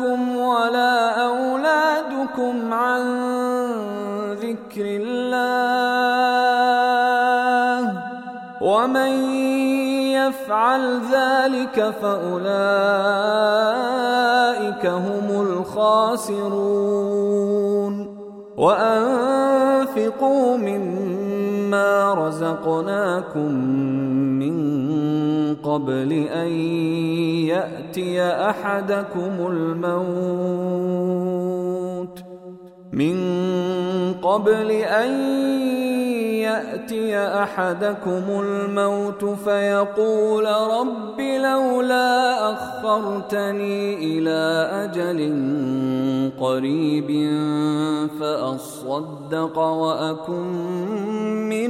أموالكم ولا أولادكم عن ذكر الله ومن يفعل ذلك فأولئك هم الخاسرون. وأنفقوا مما رزقناكم من قبل ان ياتي احدكم الموت من قبل ان ياتي احدكم الموت فيقول رب لولا اخرتني إلى أجل قريب فاصدق واكن